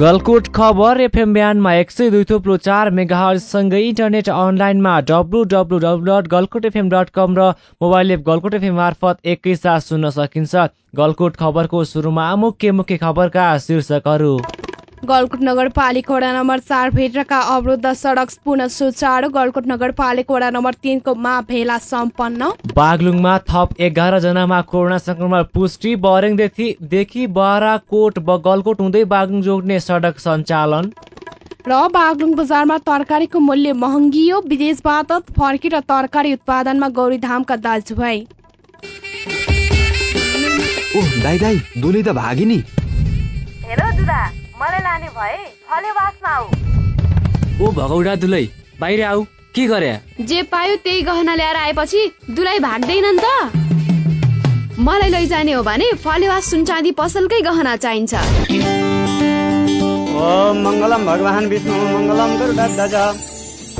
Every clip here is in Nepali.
गलकोट खबर एफएम बिहानमा एक सय दुई थुप्रो चार मेगाहरूसँगै इन्टरनेट अनलाइनमा W W W dot Galkot FM dot com र मोबाइल एप गलकोट एफएम मार्फत एकैसाथ सुन्न सकिन्छ। गलकोट खबरको सुरुमा मुख्य मुख्य खबरका शीर्षकहरू। गलकुट नगरपालिका वडा नम्बर चार भित्रका अवरुद्ध सडक पुनः सुचारू गलकुट नगरपालिका वडा नम्बर तिनको मा भेला सम्पन्न। बागलुङमा थप एघार जनामा कोरोना संक्रमण पुष्टि बरेङदेखि बाराकोट गलकोट हुँदै बागलुङ जोड्ने सडक सञ्चालन। र बागलुङ बजारमा तरकारीको मूल्य महँगियो विदेशबाट फर्केर तरकारी उत्पादनमा गौरीधामका दाजुभाइ ओ दाई दाई दुली त भागी नि हेर जुदा मलाई लाने भए फलेवासमा आऊ। ओ भगौडा दुलै बाहिर आऊ के गरे? जे पायो त्यही गहना ल्याएर आएपछि दुलाई भाग्दैन नि त। मलाई लैजाने हो भने फलेवास सुनचाँदी पसलकै गहना चाहिन्छ। ओम मङ्गलम भगवान् विष्णु मङ्गलम गरुडध्वज।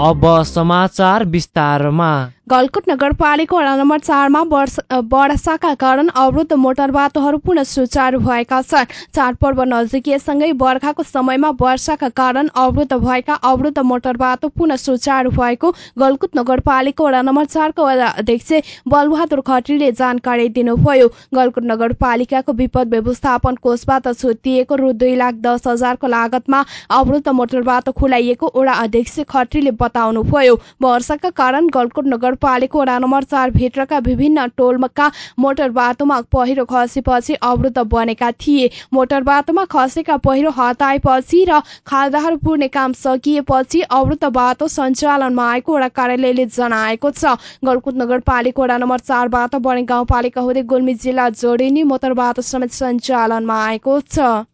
अब समाचार विस्तारमा। गलकुट नगरपालिका वडा नम्बर चारमा वर्षाका कारण अवरुद्ध मोटर बाटोहरू पुनः सुचारू भएका छन्। चाडपर्व नजिकिएसँगै बर्खाको समयमा वर्षाका कारण अवरुद्ध भएका अवरुद्ध मोटर बाटो पुनः सुचारू भएको गलकुट नगरपालिका वडा नम्बर चारको वडा अध्यक्ष बलबहादुर खत्रीले जानकारी दिनुभयो। गलकुट नगरपालिकाको विपद व्यवस्थापन कोषबाट छुटिएको रु दुई लाख दस हजारको लागतमा अवरुद्ध मोटर बाटो खुलाइएको वडा अध्यक्ष खत्रीले बताउनुभयो। वर्षाका कारण गलकुट नगर नगरपालिका वडा नम्बर चार भित्रका विभिन्न टोलका मोटर बाटोमा पहिरो खसेपछि अवरुद्ध बनेका थिए। मोटर बाटोमा खसेका पहिरो हटाएपछि र खाल्डाहरू पुर्ने काम सकिएपछि अवरुद्ध बाटो सञ्चालनमा आएको वडा कार्यालयले जनाएको छ। गलकुट नगरपालिका वडा नम्बर चारबाट बने गाउँपालिका हुँदै गुल्मी जिल्ला जोडिने मोटर बाटो समेत सञ्चालनमा आएको छ।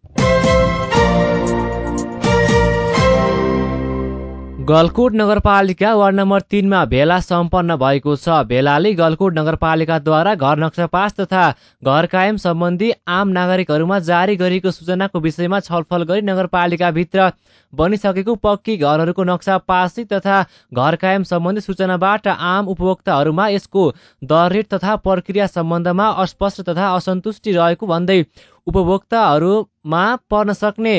गलकुट नगरपालिका वार्ड नम्बर तिनमा भेला सम्पन्न भएको छ। भेलाले गलकुट नगरपालिकाद्वारा घर नक्सा पास तथा घर कायम सम्बन्धी आम नागरिकहरूमा जारी गरिएको सूचनाको विषयमा छलफल गरी नगरपालिकाभित्र बनिसकेको पक्की घरहरूको नक्सा पासी तथा घर कायम सम्बन्धी सूचनाबाट आम उपभोक्ताहरूमा यसको दर रेट तथा प्रक्रिया सम्बन्धमा अस्पष्ट तथा असन्तुष्टि रहेको भन्दै उपभोक्ताहरूमा पर्न सक्ने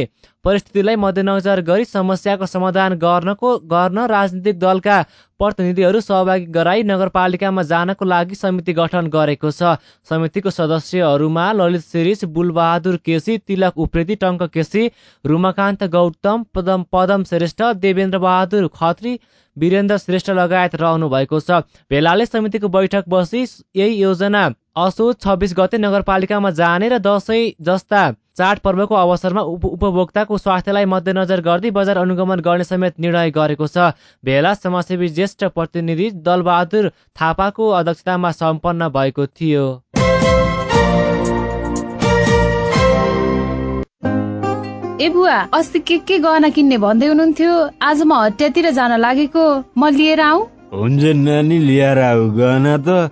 परिस्थितिलाई मध्यनजर गरी समस्याको समाधान गर्नको गर्न राजनीतिक दलका प्रतिनिधिहरू सहभागी गराई नगरपालिकामा जानको लागि समिति गठन गरेको छ। समितिको सदस्यहरूमा ललित शिरिष बुलबहादुर केसी तिलक उप्रेती टङ्क केसी रुमाकान्त गौतम पदम पदम श्रेष्ठ देवेन्द्र बहादुर खत्री वीरेन्द्र श्रेष्ठ लगायत रहनु भएको छ। भेलाले समितिको बैठक बसी यही योजना असोज छब्बिस गते नगरपालिकामा जाने र दसैँ जस्ता चाडपर्वको अवसरमा उप उपभोक्ताको स्वास्थ्यलाई मध्यनजर गर्दै बजार अनुगमन गर्ने समेत निर्णय गरेको छ। भेला समाजसेवी ज्येष्ठ प्रतिनिधि दलबहादुर थापाको अध्यक्षतामा सम्पन्न भएको थियो। ए बुवा अस्ति के के गहना किन्ने भन्दै हुनुहुन्थ्यो? आज म हटियातिर जान लागेको। म लिएर आऊ हुन्छ नानी लिएर आऊ। गहना त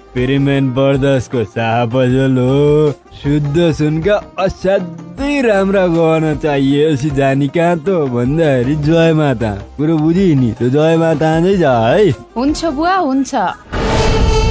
पेरिमेन बर्दसको पसल हो शुद्ध सुनका असाध्यै राम्रा गहना चाहिएपछि जानी कहाँ त भन्दाखेरि जय माता। कुरो बुझि नि त्यो जय माता जा है। हुन्छ बुवा हुन्छ।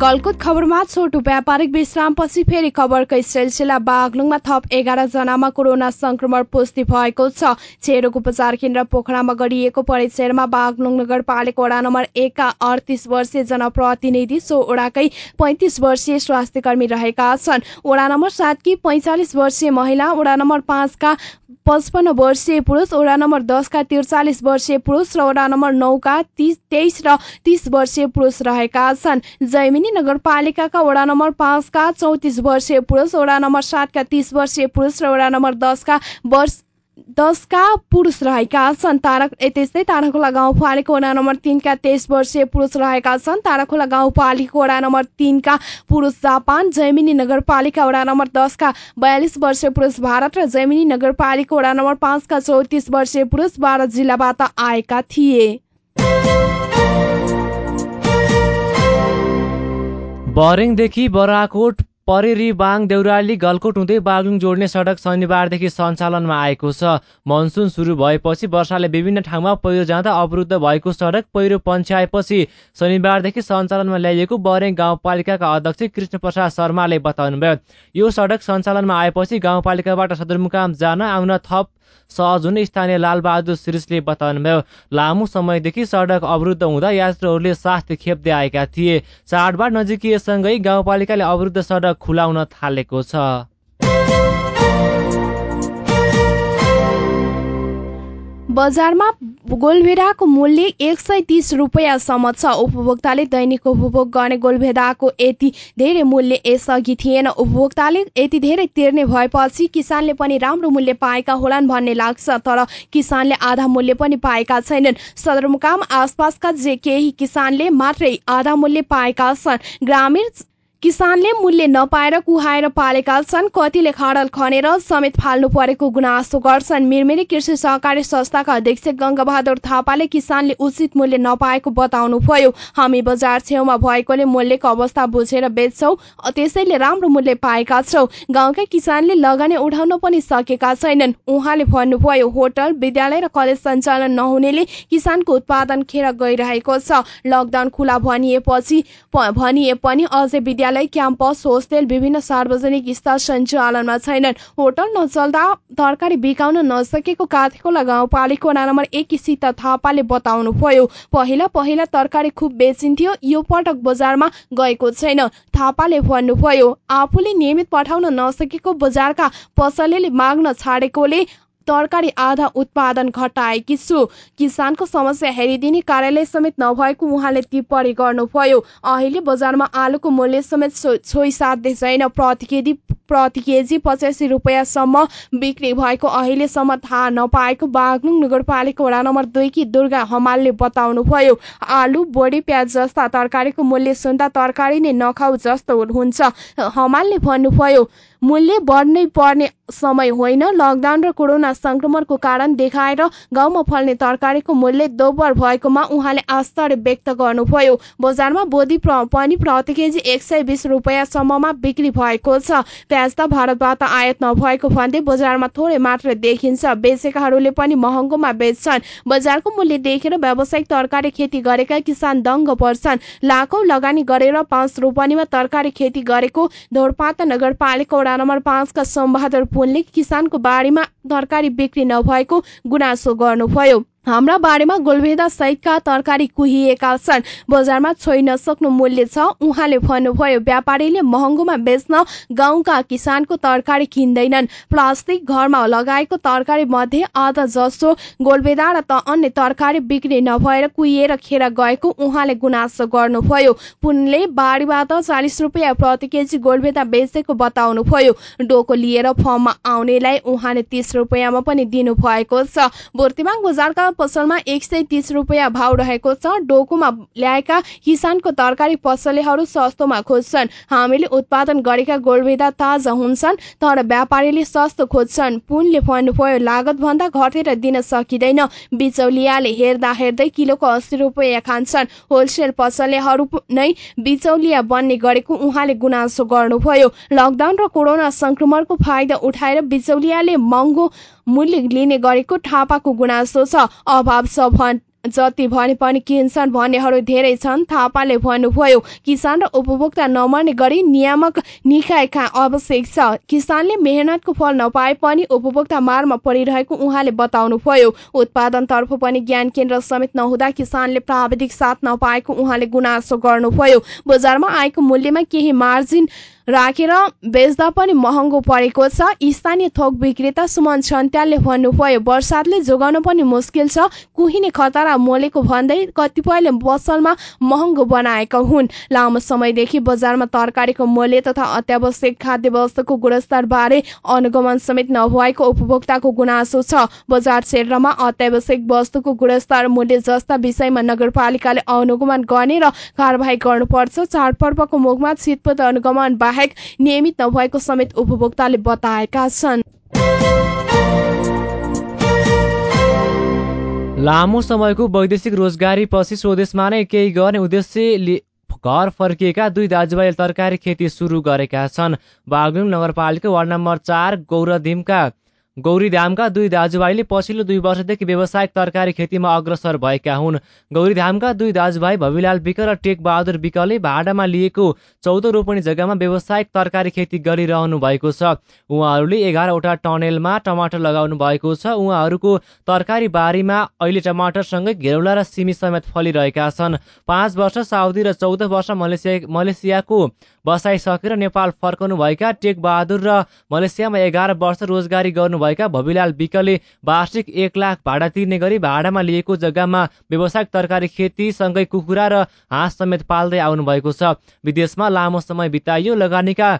गलकुट खबरमा छोटो व्यापारिक विश्रामपछि फेरि खबरकै सिलसिला बागलुङमा थप एघार जनामा कोरोना संक्रमण पुष्टि भएको छ। छेरोको उपचार केन्द्र पोखरामा गरिएको परीक्षणमा बागलुङ नगरपालिका वडा नम्बर एकका अडतिस वर्षीय जनप्रतिनिधि सो वडाकै पैँतिस वर्षीय स्वास्थ्य कर्मी रहेका छन्। वडा नम्बर सातकी पैँचालिस वर्षीय महिला वडा नम्बर पाँचका पचपन्न वर्षीय पुरुष वडा नम्बर दसका त्रिचालिस वर्षीय पुरुष र वडा नम्बर नौका तिस तेइस र तिस वर्षीय पुरुष रहेका छन्। जैमिनी नगरपालिकाका वडा नम्बर पाँचका चौतिस वर्षीय पुरुष वडा नम्बर सातका तिस वर्षीय पुरुष र वडा नम्बर दसका वर्ष दसका पुरुष रहेका छन्। तारा त्यस्तै ताराखोला गाउँपालिका वडा नम्बर तिनका तेइस वर्षीय पुरुष रहेका छन्। ताराखोला गाउँपालिका वडा नम्बर तिनका पुरुष जापान जैमिनी नगरपालिका वडा नम्बर दसका बयालिस वर्षीय पुरुष भारत र जैमिनी नगरपालिका वडा नम्बर पाँचका चौतिस वर्षीय पुरुष बाह्र जिल्लाबाट आएका थिए। बरेङदेखि बराकोट परेरी बाङ देउराली गलकोट हुँदै बागलुङ जोड्ने सडक शनिबारदेखि सञ्चालनमा आएको छ। मनसुन सुरु भएपछि वर्षाले विभिन्न ठाउँमा पहिरो जाँदा अवरुद्ध भएको सडक पहिरो पन्छ्याएपछि शनिबारदेखि सञ्चालनमा ल्याइएको बरेङ गाउँपालिकाका अध्यक्ष कृष्ण प्रसाद शर्माले बताउनुभयो। यो सडक सञ्चालनमा आएपछि गाउँपालिकाबाट सदरमुकाम जान आउन थप सहज स्थानीय लालबहादुर श्रीषले बताउनुभयो लामो समयदेखि सडक अवरुद्ध हुँदा यात्रुहरूले स्वास्थ्य खेप्दै आएका थिए। चाडबाड नजिकिएसँगै गाउँपालिकाले अवरुद्ध सडक खुलाउन थालेको छ। बजारमा गोलभेडाको मूल्य एक सय तिस रुपियाँसम्म छ। उपभोक्ताले दैनिक उपभोग गर्ने गोलभेडाको यति धेरै मूल्य यसअघि थिएन। उपभोक्ताले यति धेरै तिर्ने भएपछि किसानले पनि राम्रो मूल्य पाएका होलान् भन्ने लाग्छ तर किसानले आधा मूल्य पनि पाएका छैनन्। सदरमुकाम आसपासका जे केही किसानले मात्रै आधा मूल्य पाएका छन्। ग्रामीण किसानले मूल्य नपाएर कुहाएर पालेका छन्। कतिले खडल खनेर समेत फाल्नु परेको गुनासो गर्छन्। मिरमिरी कृषि सहकारी संस्थाका अध्यक्ष गङ्गाबहादुर थापाले किसानले उचित मूल्य नपाएको बताउनुभयो। हामी बजार छेउमा भएकोले मूल्यको अवस्था बुझेर बेच्छौ। त्यसैले राम्रो मूल्य पाएका छौ। गाउँकै किसानले लगानी उठाउन पनि सकेका छैनन्। उहाँले भन्नुभयो होटल विद्यालय र कलेज सञ्चालन नहुनेले किसानको उत्पादन खेर गइरहेको छ। लकडाउन खुला भनिएपछि भनिए पनि अझै क्याम्पस होस्टेल विभिन्न सार्वजनिक स्थल सञ्चालनमा छैनन्। होटल नचल्दा तरकारी बिकाउन नसकेको काठेकोला गाउँपालिका वडा नम्बर एक सीता थापाले बताउनुभयो। पहिला पहिला तरकारी खुब बेचिन्थ्यो यो पटक बजारमा गएको छैन थापाले भन्नुभयो। आफूले नियमित पठाउन नसकेको बजारका पसलेले माग्न छाडेकोले तरकारी आधा उत्पादन घटाएकी छु। किसानको समस्या हेरिदिने कार्यालय समेत नभएको उहाँले टिप्पणी गर्नुभयो। अहिले बजारमा आलुको मूल्य समेत छोइ साध्य छैन प्रति केजी प्रति केजी पचासी रुपियाँसम्म बिक्री भएको अहिलेसम्म थाहा नपाएको बागलुङ नगरपालिका वडा नम्बर दुईकी दुर्गा हमालले बताउनुभयो। आलु बोडी प्याज जस्ता तरकारीको मूल्य सुन्दा तरकारी नै नखाउ जस्तो हुन्छ। हमालले भन्नुभयो मूल्य बढ्नै पर्ने समय होइन। लकडाउन र कोरोना संक्रमणको कारण देखाएर गाउँमा फल्ने तरकारीको मूल्य दोब्बर भएकोमा उहाँले आश्चर्य व्यक्त गर्नुभयो। बजारमा बोधी पनि प्रति केजी एक सय बिस रुपियाँसम्ममा बिक्री भएको छ। प्याज त भारतबाट आयात नभएको भन्दै बजारमा थोरै मात्र देखिन्छ। बेचेकाहरूले पनि महँगोमा बेच्छन्। बजारको मूल्य देखेर व्यावसायिक तरकारी खेती गरेका किसान दङ्ग पर्छन्। लाखौं लगानी गरेर पाँच रोपनीमा तरकारी खेती गरेको ढोरपाता नगरपालिका वडा नम्बर पाँचका सोमबहादुर पुनले किसानको बारीमा तरकारी बिक्री नभएको गुनासो गर्नुभयो। हाम्रा बारेमा गोलभेदा सहितका तरकारी कुहिएका छन्। बजारमा छोइ नसक्नु मूल्य छ। उहाँले भन्नुभयो व्यापारीले महँगोमा बेच्न गाउँका किसानको तरकारी किन्दैनन्। प्लास्टिक घरमा लगाएको तरकारी मध्ये आधा जसो गोलभेदा र त अन्य तरकारी बिक्री नभएर कुहिएर खेर गएको उहाँले गुनासो गर्नुभयो। पुनले बारीबाट चालिस रुपियाँ प्रति केजी गोलभेदा बेचेको बताउनुभयो। डोको लिएर फर्ममा आउनेलाई उहाँले तीस रुपियाँमा पनि दिनुभएको छ। बुर्तिमाङ बजारका पसलमा एक सय तीस रुपियाँ भाउ रहेको छ। डोकोमा ल्याएका किसानको तरकारी पसलेहरू सस्तोमा खोज्छन्। हामीले उत्पादन गरेका गोलभेदा ताजा हुन्छन् तर व्यापारीले सस्तो खोज्छन्। पुनले भन्नुभयो लागत भन्दा घटेर दिन सकिँदैन। बिचौलियाले हेर्दा हेर्दै किलोको अस्सी रुपियाँ खान्छन्। होलसेल पसलेहरू नै बिचौलिया बन्ने गरेको उहाँले गुनासो गर्नुभयो। लकडाउन र कोरोना संक्रमणको फाइदा उठाएर बिचौलियाले महँगो मूल्य लिने गरेको थापाको गुनासो छ। अभाव छ जति भने पनि किन्छन् भन्नेहरू धेरै छन् थापाले भन्नुभयो किसान र उपभोक्ता नमर्ने गरी नियामक निकायका आवश्यक छ। किसानले मेहनतको फल नपाए पनि उपभोक्ता मारमा परिरहेको उहाँले बताउनुभयो। उत्पादनतर्फ पनि ज्ञान केन्द्र समेत नहुँदा किसानले प्राविधिक साथ नपाएको उहाँले गुनासो गर्नुभयो। बजारमा आएको मूल्यमा केही मार्जिन राखेर बेच्दा पनि महँगो परेको छ। स्थानीय थोक विक्रेता सुमन छन्त्यालले भन्नुभयो वर्षातले जोगाउन पनि मुस्किल छ। कुहिने खतरा मोलेको भन्दै कतिपयले पसलमा महँगो बनाएका हुन्। लामो समयदेखि बजारमा तरकारीको मूल्य तथा अत्यावश्यक खाद्य वस्तुको गुणस्तर बारे अनुगमन समेत नभएको उपभोक्ताको गुनासो छ। बजार क्षेत्रमा अत्यावश्यक वस्तुको गुणस्तर मूल्य जस्ता विषयमा नगरपालिकाले अनुगमन गर्ने र कारवाही गर्नुपर्छ। चाडपर्वको मुखमा छिटपट अनुगमन बाहेक नियमित नभएको समेत उपभोक्ताले बताएका छन्। लामो समयको वैदेशिक रोजगारी पछि स्वदेशमा नै केही गर्ने उद्देश्य घर फर्किएका दुई दाजुभाइले तरकारी खेती सुरु गरेका छन्। बागलुङ नगरपालिका वार्ड नम्बर चार गौरधिमका गौरीधामका दुई दाजुभाइले पछिल्लो दुई वर्षदेखि व्यावसायिक तरकारी खेतीमा अग्रसर भएका हुन्। गौरीधामका दुई दाजुभाइ भविलाल विक र टेक बहादुर विकले भाडामा लिएको चौध रोपनी जग्गामा व्यावसायिक तरकारी खेती गरिरहनु भएको छ। उहाँहरूले एघारवटा टनेलमा टमाटर लगाउनु भएको छ। उहाँहरूको तरकारी बारीमा अहिले टमाटरसँगै घेरौला र सिमी समेत फलिरहेका छन्। पाँच वर्ष साउदी र चौध वर्ष मलेसिया मलेसियाको बसाइसकेर नेपाल फर्कनुभएका टेक बहादुर र मलेसियामा एघार वर्ष रोजगारी गर्नु भएका भविलाल विकले वार्षिक एक लाख भाडा तिर्ने गरी भाडामा लिएको जग्गामा व्यावसायिक तरकारी खेतीसँगै कुखुरा र हाँस समेत पाल्दै आउनुभएको छ। विदेशमा लामो समय बिताइयो लगानीका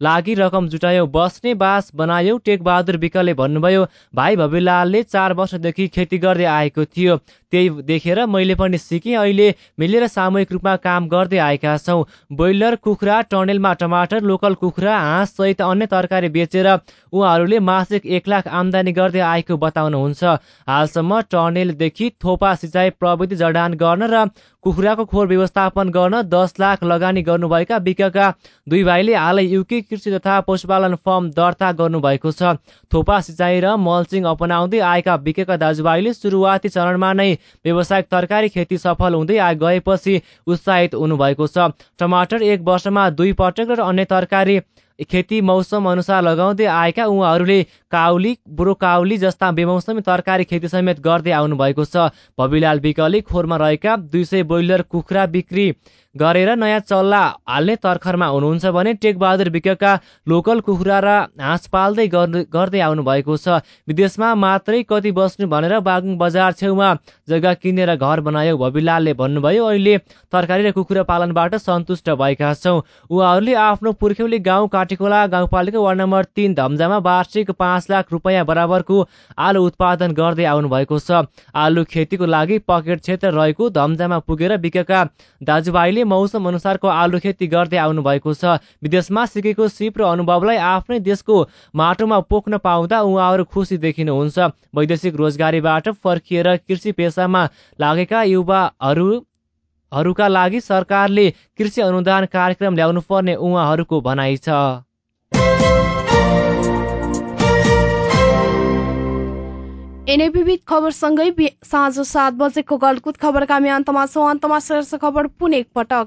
लागि रकम जुटायो बस्ने बास बनायो टेकबहादुर विकले भन्नुभयो भाइ भविलालले चार वर्षदेखि खेती गर्दै आएको थियो। त्यही देखेर मैले पनि सिकेँ। अहिले मिलेर सामूहिक रूपमा काम गर्दै आएका छौँ। ब्रोइलर कुखुरा टनेलमा टमाटर लोकल कुखुरा हाँस सहित अन्य तरकारी बेचेर उहाँहरूले मासिक एक लाख आम्दानी गर्दै आएको बताउनुहुन्छ। हालसम्म टनेलदेखि थोपा सिँचाइ प्रविधि जडान गर्न र कुखुराको खोर व्यवस्थापन गर्न दस लाख लगानी गर्नुभएका विकका दुई भाइले हालै युके कृषि तथा पशुपालन फर्म दर्ता गर्नुभएको छ। थोपा सिँचाइ र मल्चिङ अपनाउँदै आएका विकेका दाजुभाइले सुरुवाती चरणमा नै व्यावसायिक तरकारी खेती सफल हुँदै गएपछि उत्साहित हुनुभएको छ। टमाटर एक वर्षमा दुई पटक र अन्य तरकारी खेती मौसम अनुसार लगाउँदै आएका उहाँहरूले काउली ब्रोकाउली जस्ता बेमौसमी तरकारी खेती समेत गर्दै आउनु भएको छ। भविलाल विकले खोरमा रहेका दुई सय ब्रोइलर कुखुरा बिक्री गरेर नयाँ चल्ला हाल्ने तर्खरमा हुनुहुन्छ भने टेकबहादुर विकका लोकल कुखुरा र हाँस पाल्दै गर्दै आउनु भएको छ। विदेशमा मात्रै कति बस्नु भनेर बागुङ बजार छेउमा जग्गा किनेर घर बनायो भविलालले भन्नुभयो। अहिले तरकारी र कुखुरा पालनबाट सन्तुष्ट भएका छौँ। उहाँहरूले आफ्नो पुर्ख्यौली गाउँ काटेकोला गाउँपालिका वार्ड नम्बर तिन धम्जामा वार्षिक पाँच लाख रुपियाँ बराबरको आलु उत्पादन गर्दै आउनु भएको छ। आलु खेतीको लागि पकेट क्षेत्र रहेको धम्जामा पुगेर बिकेका दाजुभाइले मौसम अनुसारको आलु खेती गर्दै आउनु भएको छ। विदेशमा सिकेको सिप र अनुभवलाई आफ्नै देशको माटोमा पोख्न पाउँदा उहाँहरू खुसी देखिनुहुन्छ। वैदेशिक रोजगारीबाट फर्किएर कृषि पेसामा लागेका युवाहरू हरूका लागि सरकारले कृषि अनुदान कार्यक्रम ल्याउनु पर्ने उहाँहरूको भनाइ छ। खबरसँगै साँझ सात बजेको गलकुत खबरका हामी अन्तमा छौँ। अन्तमा शीर्ष खबर पुनः एकपटक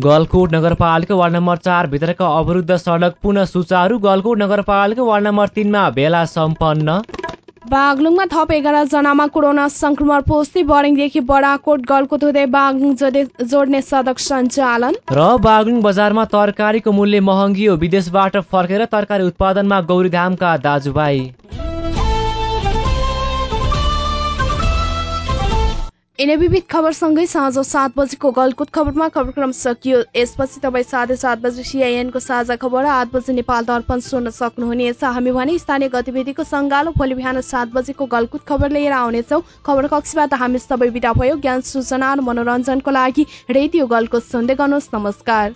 गलकोट नगरपालिका वार्ड नम्बर चार भित्रका अवरुद्ध सडक पुनः सुचारू। गलकोट नगरपालिका वार्ड नम्बर तिनमा भेला सम्पन्न। बागलुङमा थप एघार जनामा कोरोना संक्रमण पुष्टि। बरिङदेखि बडाकोट गलकुत हुँदै बागलुङ जोड्ने सडक सञ्चालन। र बागलुङ बजारमा तरकारीको मूल्य महँगी हो। विदेशबाट फर्केर तरकारी उत्पादनमा गौरीधामका दाजुभाइ। यिनै विविध खबरसँगै साँझ सात बजेको गलकुट खबरमा खबरक्रम सकियो। यसपछि तपाईँ साढे सात बजे सिआइएनको साझा खबर आठ बजे नेपाल दर्पण सुन्न सक्नुहुनेछ हामी भने स्थानीय गतिविधिको सङ्गालो भोलि बिहान सात बजेको गलकुट खबर लिएर आउनेछौँ। खबर कक्षबाट हामी सबै विदा भयो। ज्ञान सूचना र मनोरञ्जनको लागि रेडियो गलकुट सुन्दै गर्नुहोस्। नमस्कार।